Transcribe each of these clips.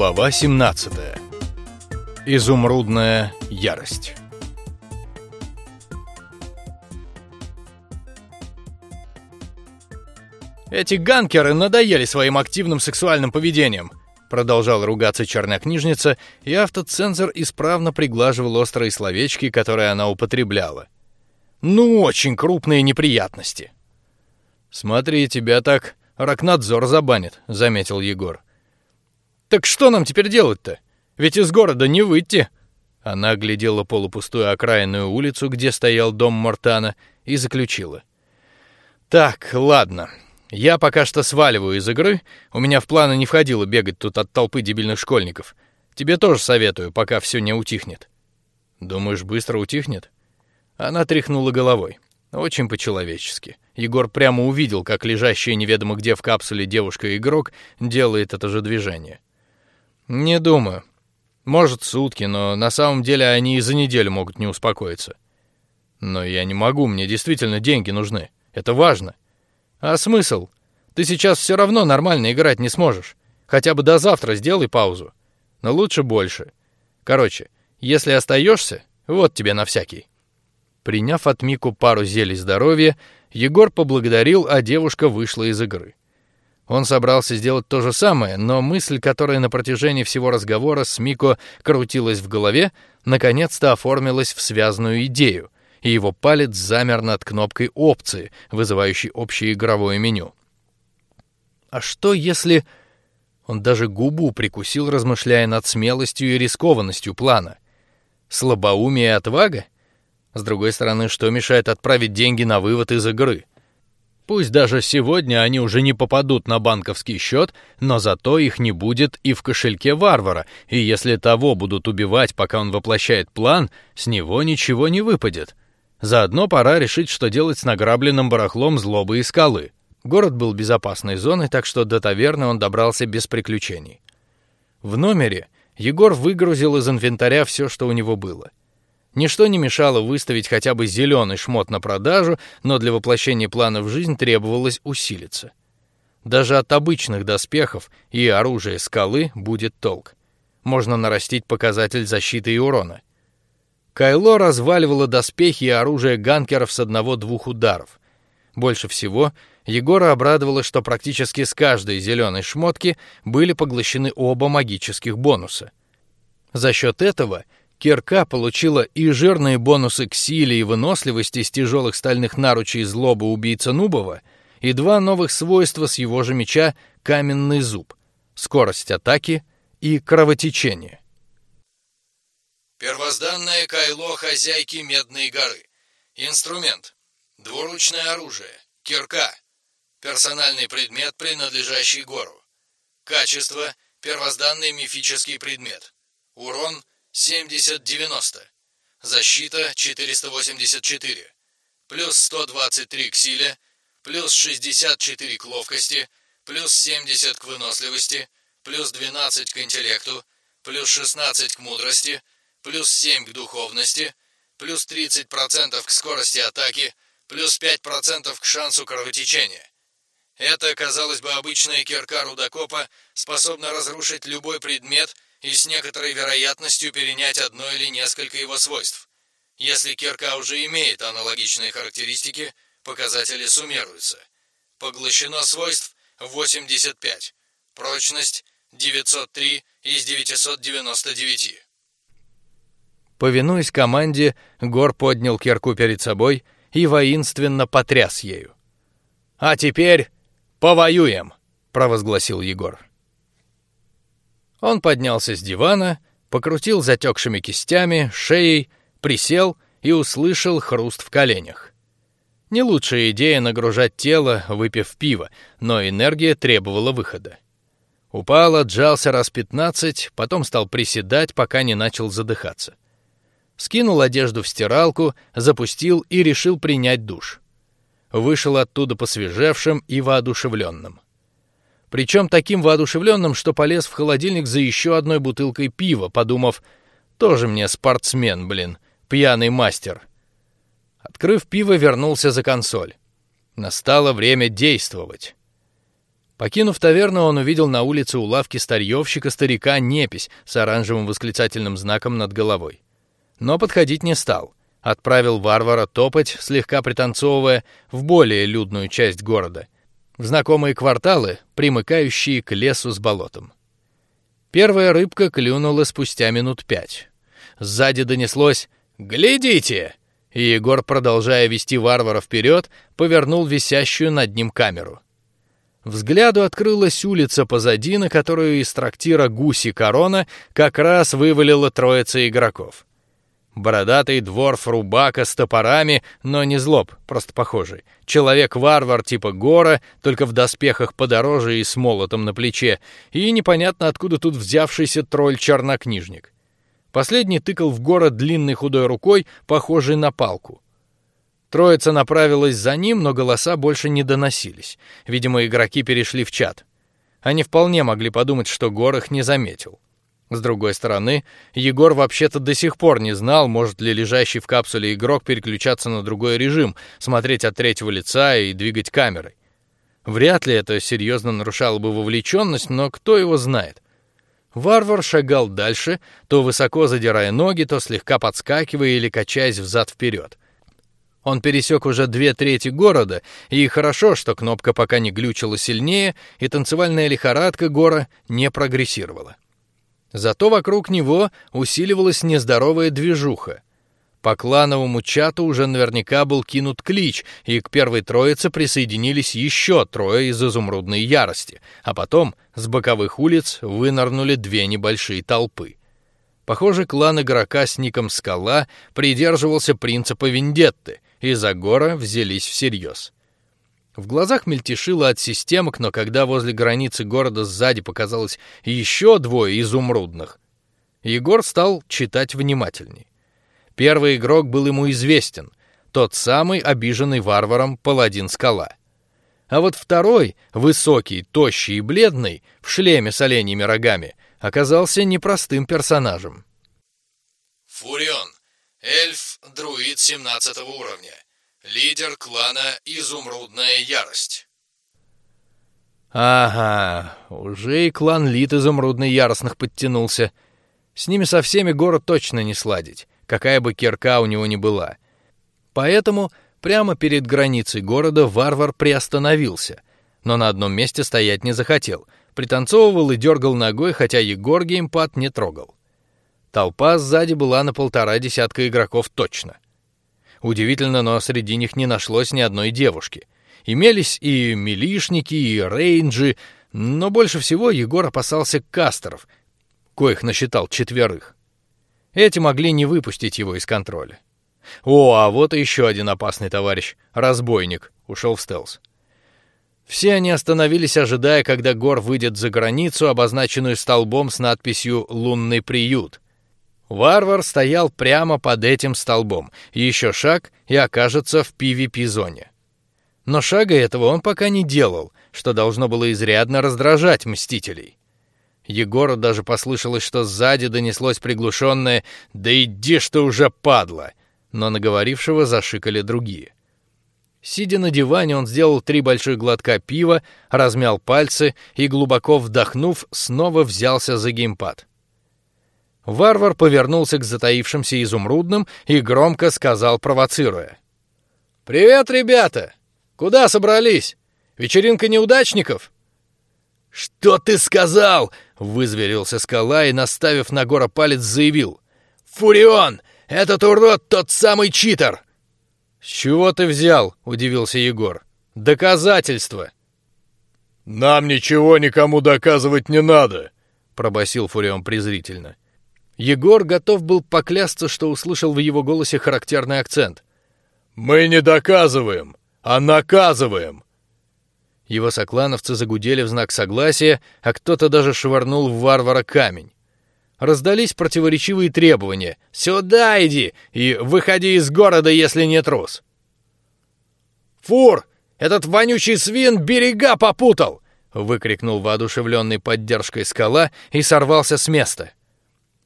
Глава 17. Изумрудная ярость. Эти ганкеры надоели своим активным сексуальным поведением. Продолжала ругаться чернокнижница, и автоцензор исправно приглаживал острые словечки, которые она употребляла. Ну, очень крупные неприятности. Смотри, тебя так Ракнадзор забанит, заметил Егор. Так что нам теперь делать-то? Ведь из города не выйти. Она оглядела полупустую окраинную улицу, где стоял дом Мортана, и заключила: "Так, ладно. Я пока что сваливаю из игры. У меня в планы не входило бегать тут от толпы дебильных школьников. Тебе тоже советую, пока все не утихнет. Думаешь, быстро утихнет? Она тряхнула головой. Очень по-человечески. Егор прямо увидел, как лежащая неведомо где в капсуле девушка-игрок делает это же движение. Не думаю. Может, сутки, но на самом деле они и за неделю могут не успокоиться. Но я не могу, мне действительно деньги нужны. Это важно. А смысл? Ты сейчас все равно нормально играть не сможешь. Хотя бы до завтра сделай паузу. Но лучше больше. Короче, если остаешься, вот тебе на всякий. Приняв от Мику пару зелий здоровья, Егор поблагодарил, а девушка вышла из игры. Он собрался сделать то же самое, но мысль, которая на протяжении всего разговора с Мико крутилась в голове, наконец-то оформилась в связную идею, и его палец замер над кнопкой опции, вызывающей общее игровое меню. А что если он даже губу прикусил, размышляя над смелостью и рискованностью плана? Слабоумие и отвага? С другой стороны, что мешает отправить деньги на вывод из игры? Пусть даже сегодня они уже не попадут на банковский счет, но зато их не будет и в кошельке варвара, и если того будут убивать, пока он воплощает план, с него ничего не выпадет. Заодно пора решить, что делать с награбленным барахлом злобы и скалы. Город был безопасной зоной, так что до таверны он добрался без приключений. В номере Егор выгрузил из инвентаря все, что у него было. Ничто не мешало выставить хотя бы зеленый шмот на продажу, но для воплощения плана в жизнь требовалось усилиться. Даже от обычных доспехов и оружия скалы будет толк. Можно нарастить показатель защиты и урона. Кайло разваливало доспехи и оружие ганкеров с одного-двух ударов. Больше всего Егора обрадовало, что практически с каждой зеленой шмотки были поглощены оба магических бонуса. За счет этого Кирка получила и жирные бонусы к силе и выносливости с тяжелых стальных наручей злобы убийца Нубова, и два новых свойства с его же меча каменный зуб, скорость атаки и кровотечение. Первозданное кайло хозяйки Медной горы. Инструмент. Двуручное оружие. Кирка. Персональный предмет, принадлежащий гору. Качество. Первозданный мифический предмет. Урон 70-90. Защита 484. Плюс 123 к силе. Плюс 64 к ловкости. Плюс 70 к выносливости. Плюс 12 к интеллекту. Плюс 16 к мудрости. Плюс 7 к духовности. Плюс 30% к скорости атаки. Плюс 5% к шансу кровотечения. Это, казалось бы, обычная кирка рудокопа способна разрушить любой предмет – и с некоторой вероятностью перенять одно или несколько его свойств. Если кирка уже имеет аналогичные характеристики, показатели суммируются. Поглощено свойств 85. Прочность 903 из 999. Повинуясь команде, Гор поднял кирку перед собой и воинственно потряс ею. А теперь повоюем, провозгласил Егор. Он поднялся с дивана, покрутил затекшими кистями, шеей, присел и услышал хруст в коленях. Не лучшая идея нагружать тело, выпив пиво, но энергия требовала выхода. Упал, отжался раз пятнадцать, потом стал приседать, пока не начал задыхаться. Скинул одежду в стиралку, запустил и решил принять душ. Вышел оттуда посвежевшим и воодушевленным причем таким воодушевленным, что полез в холодильник за еще одной бутылкой пива, подумав, тоже мне спортсмен, блин, пьяный мастер. Открыв пиво, вернулся за консоль. Настало время действовать. Покинув таверну, он увидел на улице у лавки старьевщика старика Непись с оранжевым восклицательным знаком над головой. Но подходить не стал. Отправил варвара топать, слегка пританцовывая, в более людную часть города, в знакомые кварталы, примыкающие к лесу с болотом. Первая рыбка клюнула спустя минут пять. Сзади донеслось «Глядите!» и Егор, продолжая вести варвара вперед, повернул висящую над ним камеру. Взгляду открылась улица позади, на которую из трактира Гуси Корона как раз вывалила троица игроков. Бородатый дворф Рубака с топорами, но не злоб, просто похожий. Человек-варвар типа Гора, только в доспехах подороже и с молотом на плече, и непонятно откуда тут взявшийся тролль-чернокнижник. Последний тыкал в Гора длинной худой рукой, похожей на палку. Троица направилась за ним, но голоса больше не доносились. Видимо, игроки перешли в чат. Они вполне могли подумать, что Гор их не заметил. С другой стороны, Егор вообще-то до сих пор не знал, может ли лежащий в капсуле игрок переключаться на другой режим, смотреть от третьего лица и двигать камерой. Вряд ли это серьезно нарушало бы вовлеченность, но кто его знает. Варвар шагал дальше, то высоко задирая ноги, то слегка подскакивая или качаясь взад вперед. Он пересек уже две трети города, и хорошо, что кнопка пока не глючила сильнее, и танцевальная лихорадка гора не прогрессировала. Зато вокруг него усиливалась нездоровая движуха. По клановому чату уже наверняка был кинут клич, и к первой троице присоединились еще трое из изумрудной ярости, а потом с боковых улиц вынырнули две небольшие толпы. Похоже, клан игрока с ником Скала придерживался принципа вендетты, и за гора взялись всерьез. В глазах мельтешило от системок, но когда возле границы города сзади показалось еще двое изумрудных, Егор стал читать внимательней. Первый игрок был ему известен, тот самый обиженный варваром паладин Скала. А вот второй, высокий, тощий и бледный, в шлеме с оленьими рогами, оказался непростым персонажем. Фурион, эльф-друид 17 уровня, Лидер клана Изумрудная Ярость. Ага, уже и клан Лид Изумрудный Яростных подтянулся. С ними со всеми город точно не сладить, какая бы кирка у него ни была. Поэтому прямо перед границей города варвар приостановился, но на одном месте стоять не захотел, пританцовывал и дергал ногой, хотя Егор геймпад не трогал. Толпа сзади была на полтора десятка игроков точно. Удивительно, но среди них не нашлось ни одной девушки. Имелись и милишники, и рейнджи, но больше всего Егор опасался кастеров, коих насчитал четверых. Эти могли не выпустить его из контроля. О, а вот и еще один опасный товарищ, разбойник, ушел в стелс. Все они остановились, ожидая, когда Гор выйдет за границу, обозначенную столбом с надписью «Лунный приют», Варвар стоял прямо под этим столбом. Еще шаг и окажется в PvP-зоне. Но шага этого он пока не делал, что должно было изрядно раздражать мстителей. Егору даже послышалось, что сзади донеслось приглушенное «Да иди что уже падла!», но наговорившего зашикали другие. Сидя на диване, он сделал три больших глотка пива, размял пальцы и глубоко вдохнув, снова взялся за геймпад. Варвар повернулся к затаившимся изумрудным и громко сказал, провоцируя: "Привет, ребята! Куда собрались? Вечеринка неудачников?" "Что ты сказал?" вызверился скала и, наставив на гора палец, заявил: "Фурион, этот урод тот самый читер!" С чего ты взял? удивился Егор. Доказательства. Нам ничего никому доказывать не надо, пробасил Фурион презрительно. Егор готов был поклясться, что услышал в его голосе характерный акцент. Мы не доказываем, а наказываем. Его соклановцы загудели в знак согласия, а кто-то даже швырнул в варвара камень. Раздались противоречивые требования: "Сюда иди и выходи из города, если не трус". Фур, этот вонючий свин берега попутал! выкрикнул воодушевленный поддержкой скала и сорвался с места.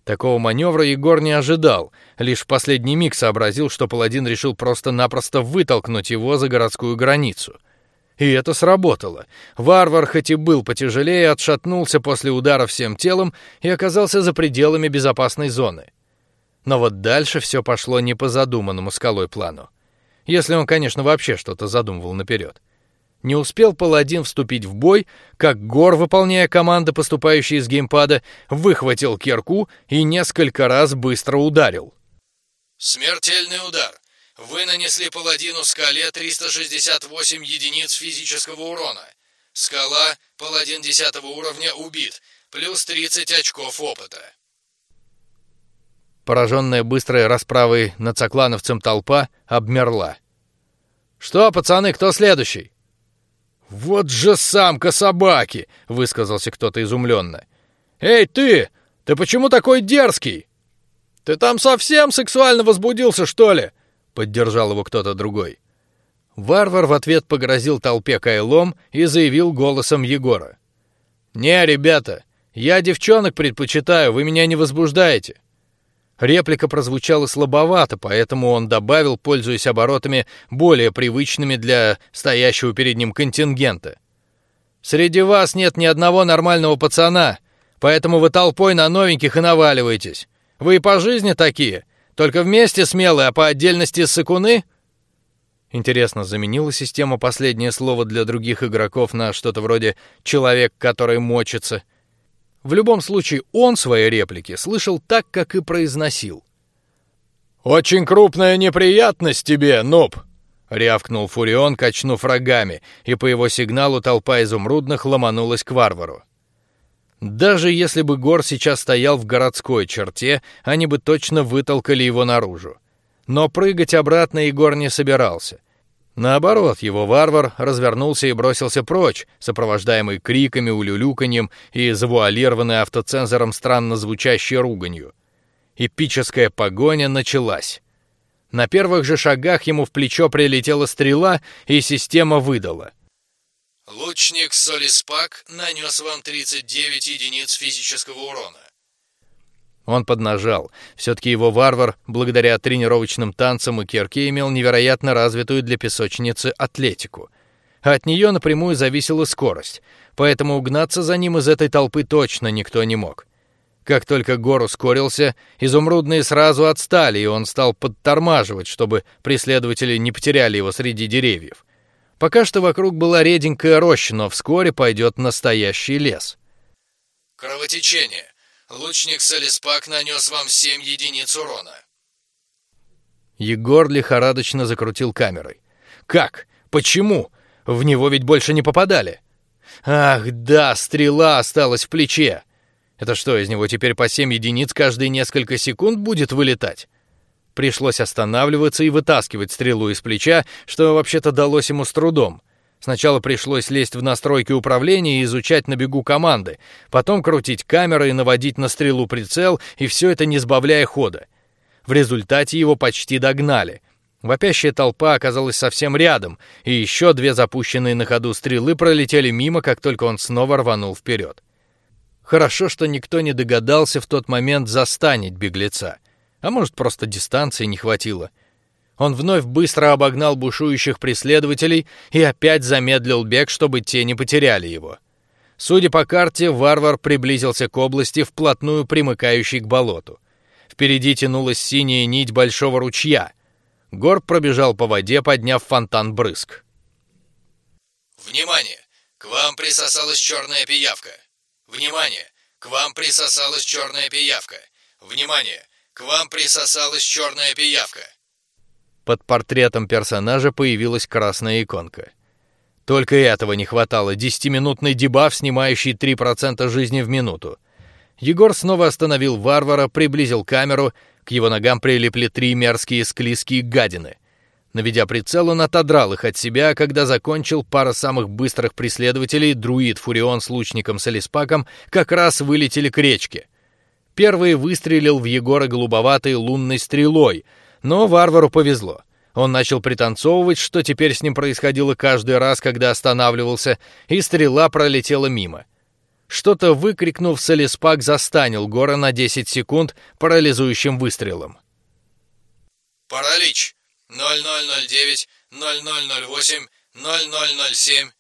Такого маневра Егор не ожидал, лишь в последний миг сообразил, что паладин решил просто-напросто вытолкнуть его за городскую границу. И это сработало. Варвар, хоть и был потяжелее, отшатнулся после удара всем телом и оказался за пределами безопасной зоны. Но вот дальше все пошло не по задуманному скалой плану. Если он, конечно, вообще что-то задумывал наперед. Не успел паладин вступить в бой, как Гор, выполняя команды, поступающие из геймпада, выхватил кирку и несколько раз быстро ударил. Смертельный удар. Вы нанесли паладину скале 368 единиц физического урона. Скала, паладин 10 уровня, убит. Плюс 30 очков опыта. Пораженная быстрой расправой над соклановцем толпа обмерла. «Что, пацаны, кто следующий?» «Вот же самка собаки!» — высказался кто-то изумленно. «Эй, ты! Ты почему такой дерзкий? Ты там совсем сексуально возбудился, что ли?» — поддержал его кто-то другой. Варвар в ответ погрозил толпе кайлом и заявил голосом Егора. «Не, ребята, я девчонок предпочитаю, вы меня не возбуждаете. Реплика прозвучала слабовато, поэтому он добавил, пользуясь оборотами более привычными для стоящего перед ним контингента. Среди вас нет ни одного нормального пацана, поэтому вы толпой на новеньких и наваливаетесь. Вы и по жизни такие, только вместе смелые, а по отдельности сыкуны. Интересно, заменила система последнее слово для других игроков на что-то вроде человек, который мочится. В любом случае, он свои реплики слышал так, как и произносил. «Очень крупная неприятность тебе, нуб!» — рявкнул Фурион, качнув рогами, и по его сигналу толпа изумрудных ломанулась к варвару. Даже если бы Гор сейчас стоял в городской черте, они бы точно вытолкали его наружу. Но прыгать обратно Егор не собирался. Наоборот, его варвар развернулся и бросился прочь, сопровождаемый криками, улюлюканьем и завуалированной автоцензором странно звучащей руганью. Эпическая погоня началась. На первых же шагах ему в плечо прилетела стрела, и система выдала. Лучник Солиспак нанес вам 39 единиц физического урона. Он поднажал. Все-таки его варвар, благодаря тренировочным танцам и кирке, имел невероятно развитую для песочницы атлетику. А от нее напрямую зависела скорость, поэтому угнаться за ним из этой толпы точно никто не мог. Как только Гор ускорился, изумрудные сразу отстали, и он стал подтормаживать, чтобы преследователи не потеряли его среди деревьев. Пока что вокруг была реденькая роща, но вскоре пойдет настоящий лес. Кровотечение. Лучник Салиспак нанес вам семь единиц урона. Егор лихорадочно закрутил камерой. Как? Почему? В него ведь больше не попадали. Ах, да, стрела осталась в плече. Это что, из него теперь по семь единиц каждые несколько секунд будет вылетать? Пришлось останавливаться и вытаскивать стрелу из плеча, что вообще-то далось ему с трудом. Сначала пришлось лезть в настройки управления и изучать на бегу команды, потом крутить камеры и наводить на стрелу прицел, и все это не сбавляя хода. В результате его почти догнали. Вопящая толпа оказалась совсем рядом, и еще две запущенные на ходу стрелы пролетели мимо, как только он снова рванул вперед. Хорошо, что никто не догадался в тот момент застанить беглеца, а может просто дистанции не хватило. Он вновь быстро обогнал бушующих преследователей и опять замедлил бег, чтобы те не потеряли его. Судя по карте, варвар приблизился к области, вплотную примыкающей к болоту. Впереди тянулась синяя нить большого ручья. Гор пробежал по воде, подняв фонтан брызг. Внимание! К вам присосалась черная пиявка. Внимание! К вам присосалась черная пиявка. Внимание! К вам присосалась черная пиявка. Под портретом персонажа появилась красная иконка. Только этого не хватало. Десятиминутный дебаф, снимающий 3% жизни в минуту. Егор снова остановил варвара, приблизил камеру. К его ногам прилипли три мерзкие склизкие гадины. Наведя прицел, он отодрал их от себя, а когда закончил, пара самых быстрых преследователей, друид Фурион с лучником Салиспаком, как раз вылетели к речке. Первый выстрелил в Егора голубоватой лунной стрелой — но варвару повезло. Он начал пританцовывать, что теперь с ним происходило каждый раз, когда останавливался, и стрела пролетела мимо. Что-то выкрикнув, Салиспак застанил Гора на 10 секунд парализующим выстрелом. Паралич 0009 0008 0007.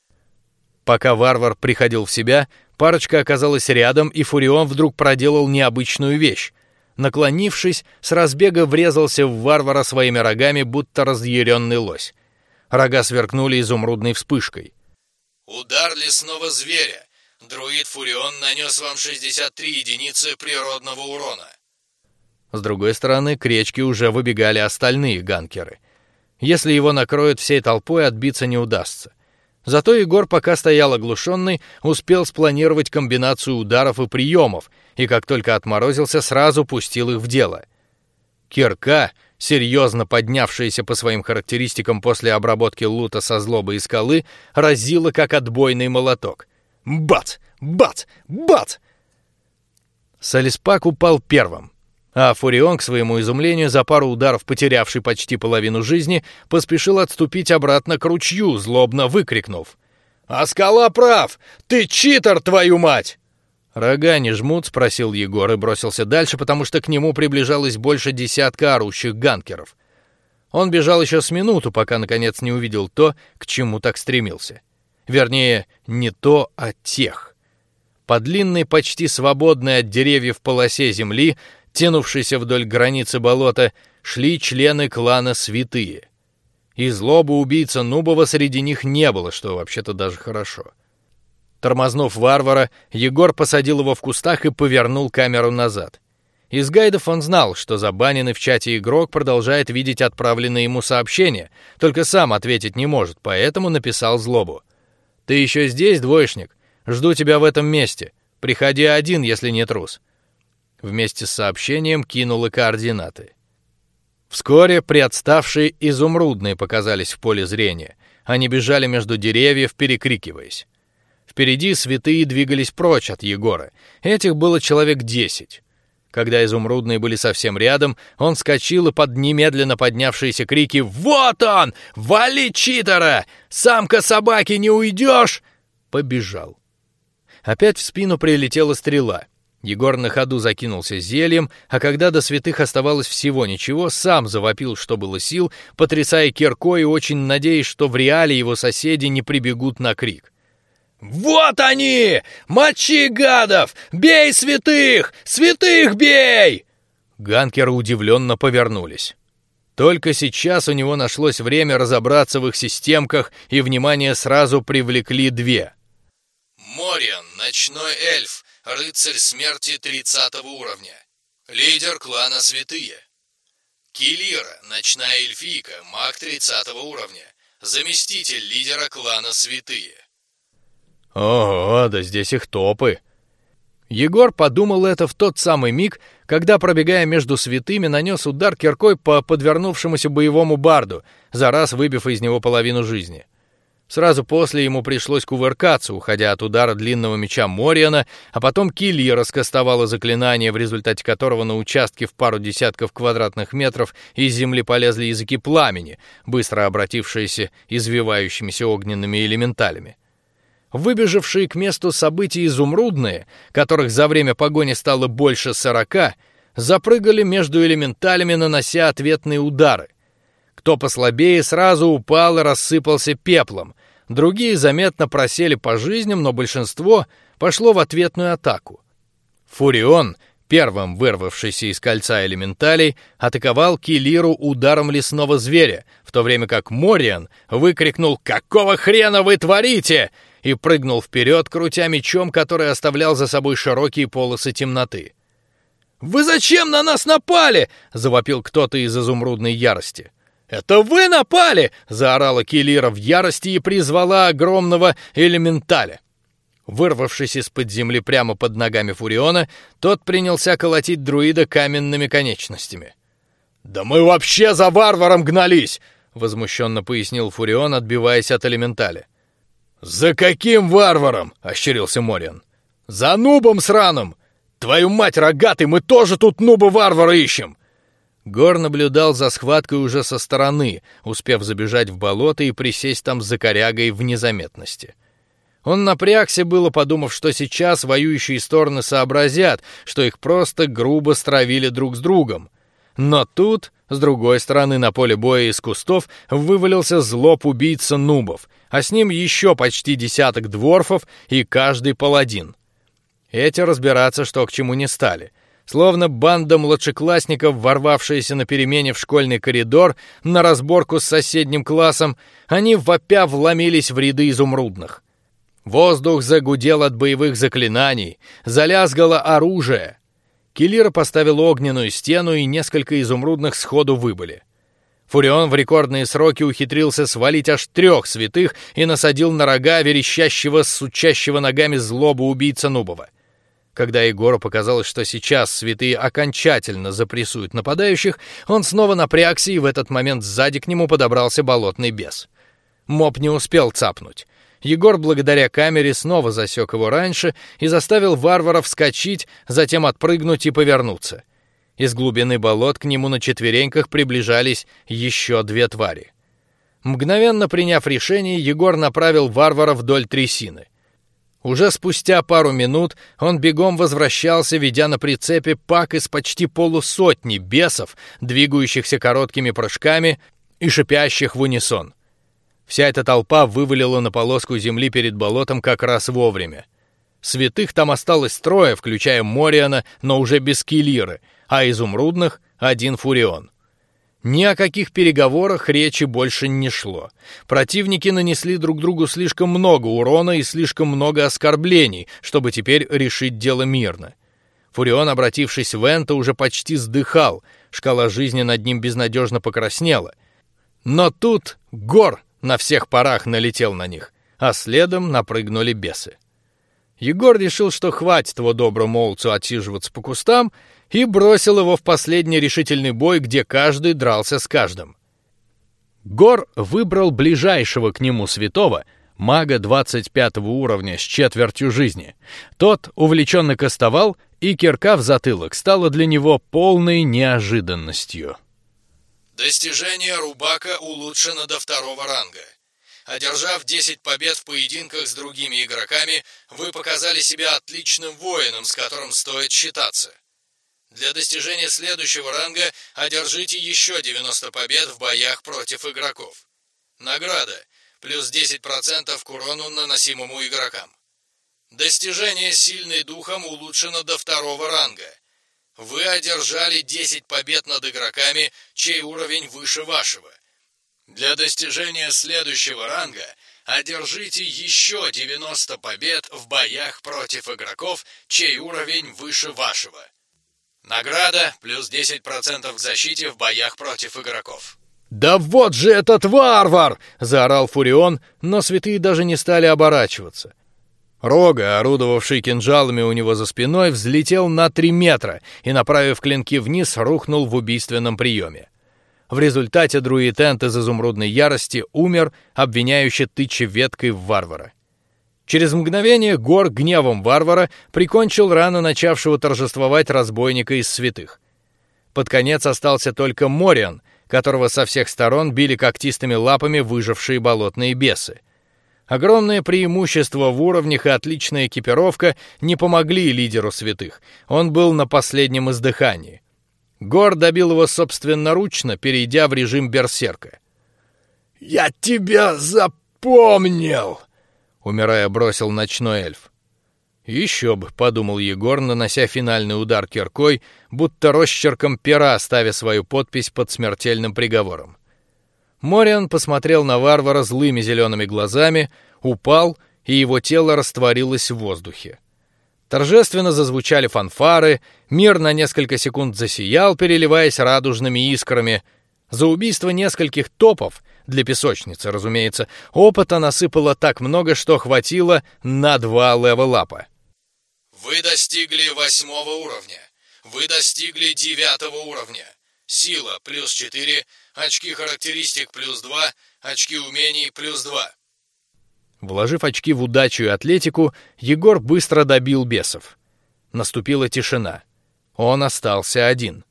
Пока варвар приходил в себя, парочка оказалась рядом, и Фурион вдруг проделал необычную вещь. Наклонившись, с разбега врезался в варвара своими рогами, будто разъяренный лось. Рога сверкнули изумрудной вспышкой. Удар лесного зверя. Друид Фурион нанес вам 63 единицы природного урона. С другой стороны, к речке уже выбегали остальные ганкеры. Если его накроют всей толпой, отбиться не удастся. Зато Егор, пока стоял оглушенный, успел спланировать комбинацию ударов и приемов, и как только отморозился, сразу пустил их в дело. Кирка, серьезно поднявшаяся по своим характеристикам после обработки лута со злобы и скалы, разила как отбойный молоток. Бац, бац, бац! Салиспак упал первым, а Фурион, к своему изумлению, за пару ударов потерявший почти половину жизни, поспешил отступить обратно к ручью, злобно выкрикнув: "А скала прав! Ты читер, твою мать!" Рога не жмут, спросил Егор и бросился дальше, потому что к нему приближалось больше десятка орущих ганкеров. Он бежал еще с минуту, пока наконец не увидел то, к чему так стремился. Вернее, не то, а тех. По длинной, почти свободной от деревьев полосе земли тянувшейся вдоль границы болота, шли члены клана Святые. И злобы убийца Нубова среди них не было, что вообще-то даже хорошо. Тормознув варвара, Егор посадил его в кустах и повернул камеру назад. Из гайдов он знал, что забаненный в чате игрок продолжает видеть отправленные ему сообщения, только сам ответить не может, поэтому написал злобу: "Ты еще здесь, двоечник? Жду тебя в этом месте. Приходи один, если не трус" вместе с сообщением кинул и координаты. Вскоре приотставшие изумрудные показались в поле зрения. Они бежали между деревьев, перекрикиваясь. Впереди святые двигались прочь от Егора. Этих было человек десять. Когда изумрудные были совсем рядом, он вскочил и под немедленно поднявшиеся крики «Вот он! Вали читера! Самка собаки, не уйдешь!» побежал. Опять в спину прилетела стрела. Егор на ходу закинулся зельем, а когда до святых оставалось всего ничего, сам завопил, что было сил, потрясая киркой и очень надеясь, что в реале его соседи не прибегут на крик. Вот они! Мочи гадов! Бей святых! Святых бей! Ганкеры удивленно повернулись. Только сейчас у него нашлось время разобраться в их системках, и внимание сразу привлекли две. Мориан, ночной эльф, рыцарь смерти 30 уровня, лидер клана Святые. Килира, ночная эльфийка, маг 30 уровня, заместитель лидера клана Святые. Ого, да здесь их топы. Егор подумал это в тот самый миг, когда, пробегая между святыми, нанес удар киркой по подвернувшемуся боевому барду, за раз выбив из него половину жизни. Сразу после ему пришлось кувыркаться, уходя от удара длинного меча Мориана, а потом Килли раскастовала заклинание, в результате которого на участке в пару десятков квадратных метров из земли полезли языки пламени, быстро обратившиеся извивающимися огненными элементалями. Выбежавшие к месту событий изумрудные, которых за время погони стало больше сорока, запрыгали между элементалями, нанося ответные удары. Кто послабее, сразу упал и рассыпался пеплом. Другие заметно просели по жизням, но большинство пошло в ответную атаку. Фурион, первым вырвавшийся из кольца элементалей, атаковал Килиру ударом лесного зверя, в то время как Мориан выкрикнул «Какого хрена вы творите?» и прыгнул вперед, крутя мечом, который оставлял за собой широкие полосы темноты. «Вы зачем на нас напали?» — завопил кто-то из изумрудной ярости. «Это вы напали!» — заорала Килира в ярости и призвала огромного элементаля. Вырвавшись из-под земли прямо под ногами Фуриона, тот принялся колотить друида каменными конечностями. «Да мы вообще за варваром гнались!» — возмущенно пояснил Фурион, отбиваясь от элементаля. «За каким варваром?» — ощерился Мориан. «За нубом сраным! Твою мать, рогатый, мы тоже тут нуба-варвара ищем!» Гор наблюдал за схваткой уже со стороны, успев забежать в болото и присесть там за корягой в незаметности. Он напрягся было, подумав, что сейчас воюющие стороны сообразят, что их просто грубо стравили друг с другом. Но тут, с другой стороны, на поле боя из кустов вывалился злоб убийца нубов, а с ним еще почти десяток дворфов и каждый паладин. Эти разбираться, что к чему не стали. Словно банда младшеклассников, ворвавшаяся на перемене в школьный коридор на разборку с соседним классом, они вопя вломились в ряды изумрудных. Воздух загудел от боевых заклинаний, залязгало оружие. Килира поставил огненную стену, и несколько изумрудных сходу выбыли. Фурион в рекордные сроки ухитрился свалить аж трех святых и насадил на рога верещащего, сучащего ногами злобу убийца Нубова. Когда Егору показалось, что сейчас святые окончательно запрессуют нападающих, он снова напрягся, и в этот момент сзади к нему подобрался болотный бес. Моб не успел цапнуть. Егор, благодаря камере, снова засек его раньше и заставил варвара вскочить, затем отпрыгнуть и повернуться. Из глубины болот к нему на четвереньках приближались еще две твари. Мгновенно приняв решение, Егор направил варвара вдоль трясины. Уже спустя пару минут он бегом возвращался, ведя на прицепе пак из почти полусотни бесов, двигающихся короткими прыжками и шипящих в унисон. Вся эта толпа вывалила на полоску земли перед болотом как раз вовремя. Святых там осталось трое, включая Мориана, но уже без Килиры, а изумрудных один Фурион. Ни о каких переговорах речи больше не шло. Противники нанесли друг другу слишком много урона и слишком много оскорблений, чтобы теперь решить дело мирно. Фурион, обратившись в Энта, уже почти сдыхал. Шкала жизни над ним безнадежно покраснела. Но тут Гор на всех парах налетел на них, а следом напрыгнули бесы. Егор решил, что хватит его доброму молцу отсиживаться по кустам, и бросил его в последний решительный бой, где каждый дрался с каждым. Гор выбрал ближайшего к нему святого, мага 25 уровня с четвертью жизни. Тот увлеченно кастовал, и кирка в затылок стала для него полной неожиданностью. Достижение Рубака улучшено до второго ранга. Одержав 10 побед в поединках с другими игроками, вы показали себя отличным воином, с которым стоит считаться. Для достижения следующего ранга одержите еще 90 побед в боях против игроков. Награда плюс 10% к урону, наносимому игрокам. Достижение сильный духом улучшено до второго ранга. Вы одержали 10 побед над игроками, чей уровень выше вашего. Для достижения следующего ранга одержите еще 90 побед в боях против игроков, чей уровень выше вашего. Награда плюс 10% к защите в боях против игроков. Да вот же этот варвар! заорал Фурион, но святые даже не стали оборачиваться. Рога, орудовавший кинжалами у него за спиной, взлетел на три метра и, направив клинки вниз, рухнул в убийственном приеме. В результате друидент из изумрудной ярости умер, обвиняющий тыча веткой в варвара. Через мгновение Гор гневом варвара прикончил рано начавшего торжествовать разбойника из святых. Под конец остался только Мориан, которого со всех сторон били когтистыми лапами выжившие болотные бесы. Огромное преимущество в уровнях и отличная экипировка не помогли лидеру святых. Он был на последнем издыхании. Гор добил его собственноручно, перейдя в режим берсерка. Я тебя запомнил, умирая бросил ночной эльф. Еще бы, подумал Егор, нанося финальный удар киркой, будто росчерком пера, ставя свою подпись под смертельным приговором. Мориан посмотрел на варвара злыми зелеными глазами, упал, и его тело растворилось в воздухе. Торжественно зазвучали фанфары, мир на несколько секунд засиял, переливаясь радужными искрами. За убийство нескольких топов для песочницы, разумеется, опыта насыпало так много, что хватило на два левелапа. Вы достигли восьмого уровня. Вы достигли девятого уровня. Сила плюс четыре очки характеристик плюс 2, очки умений плюс 2. Вложив очки в удачу и атлетику, Егор быстро добил бесов. Наступила тишина. Он остался один.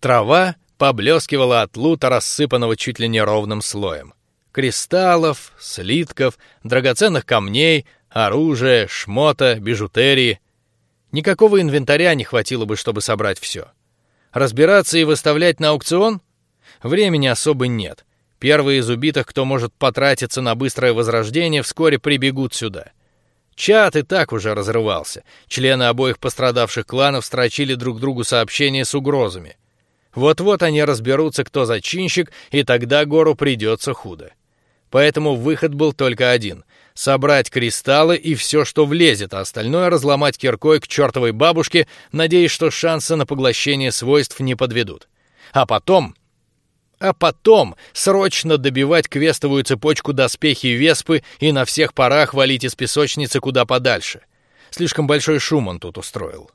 Трава поблескивала от лута, рассыпанного чуть ли не ровным слоем. Кристаллов, слитков, драгоценных камней, оружия, шмота, бижутерии. Никакого инвентаря не хватило бы, чтобы собрать все. Разбираться и выставлять на аукцион? Времени особо нет. Первые из убитых, кто может потратиться на быстрое возрождение, вскоре прибегут сюда. Чат и так уже разрывался. Члены обоих пострадавших кланов строчили друг другу сообщения с угрозами. Вот-вот они разберутся, кто зачинщик, и тогда гору придется худо. Поэтому выход был только один — собрать кристаллы и все, что влезет, а остальное разломать киркой к чертовой бабушке, надеясь, что шансы на поглощение свойств не подведут. А потом а потом срочно добивать квестовую цепочку доспехи Веспы и на всех парах валить из песочницы куда подальше. Слишком большой шум он тут устроил.